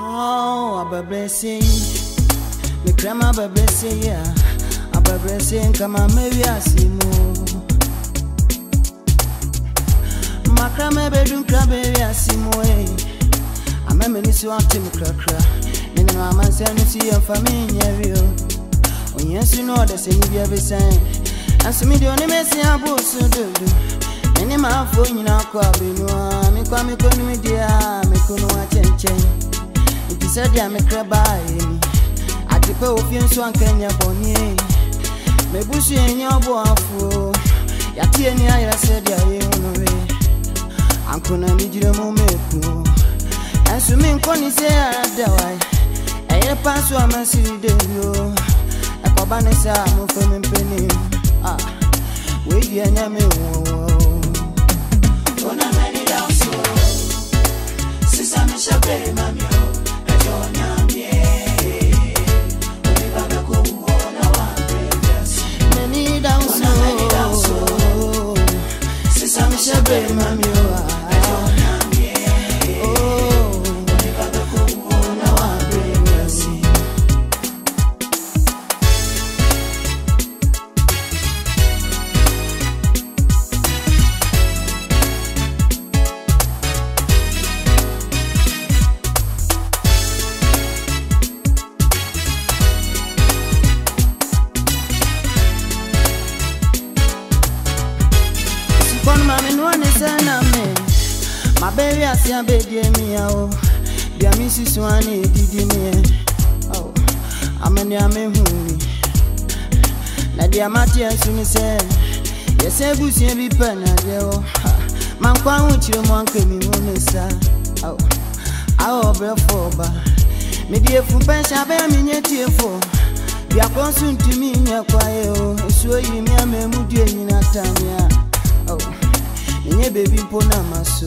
Oh, ababrɛsɛ mekrama ababrɛsɛ yi a ababrɛsɛ nkama mawi ase mu makrama bɛdu nkra bɛwi ase mu e ama m'ani so ate me krakra menem amansa no si yɛmfa menyɛ wio onyɛ su no ɔdɛ sɛ nibia bɛsan nanso mede ɔne mɛsi abo so dodo mene maafoɔ nyina kɔ abɛnu a mekɔ mekɔnom deɛ a mekɔ no akyɛnkyɛn nti sɛdeɛ mekrɛ baeɛ ni adepɛ wɔ fie nso anka nyɛ bɔne mabusu ɛnyɛ ɔboafoɔ yɛate ani ayerɛ sɛdeɛ yɛhunowe ankona megyina mu maku ɛnso menkɔ ne sɛ aradawae ah, ɛyere pa so a masiri da bio ɛkɔba ne sɛ a momfa me mpanim ah, weidi ɛnyɛ me wɔwɔ Many abeli asi abedie mi ya o. Bia mi susu ani edidi mi yɛ o amani amehu mi na di amati esu mi sɛ yɛsɛ ebusie bi pɛ na deɛ o. Ha ma nkɔ ahu kyerɛ mu anka mi mu mi sa o awɔ ɔbɛ fɔ ɔba mi di efu pɛnsi abɛɛ mi nye tie fo bia kɔ nso ntumi nyɛ kwae o. Esuo yi mi ama emu die nyina tam ya o. Nye bebi mpo na maso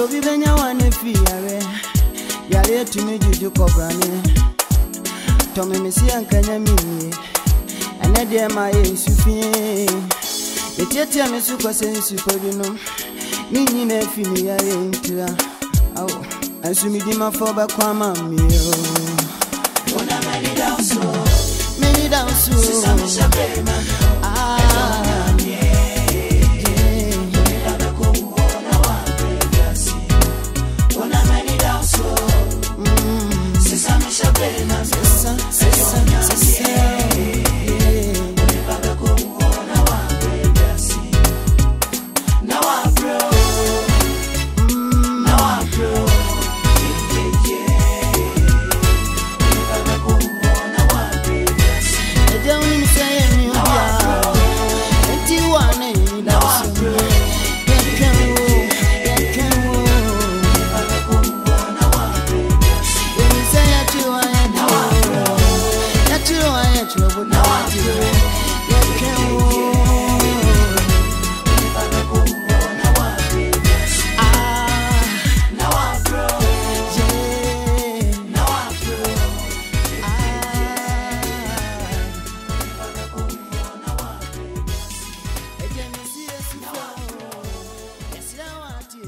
byobibenya wanefiyawe yali etumijujukobrane tomemisiyankanyamiye ɛnɛdeɛmayɛ nsufie ɛtiatia me so kɔ sɛ nsupɔ bi no ne nyina afi ne yare ntura awo asumidimafo bɛkɔ ama mmeɛ o oh. menida wo so Yes, fo yɛsrɛ wo ate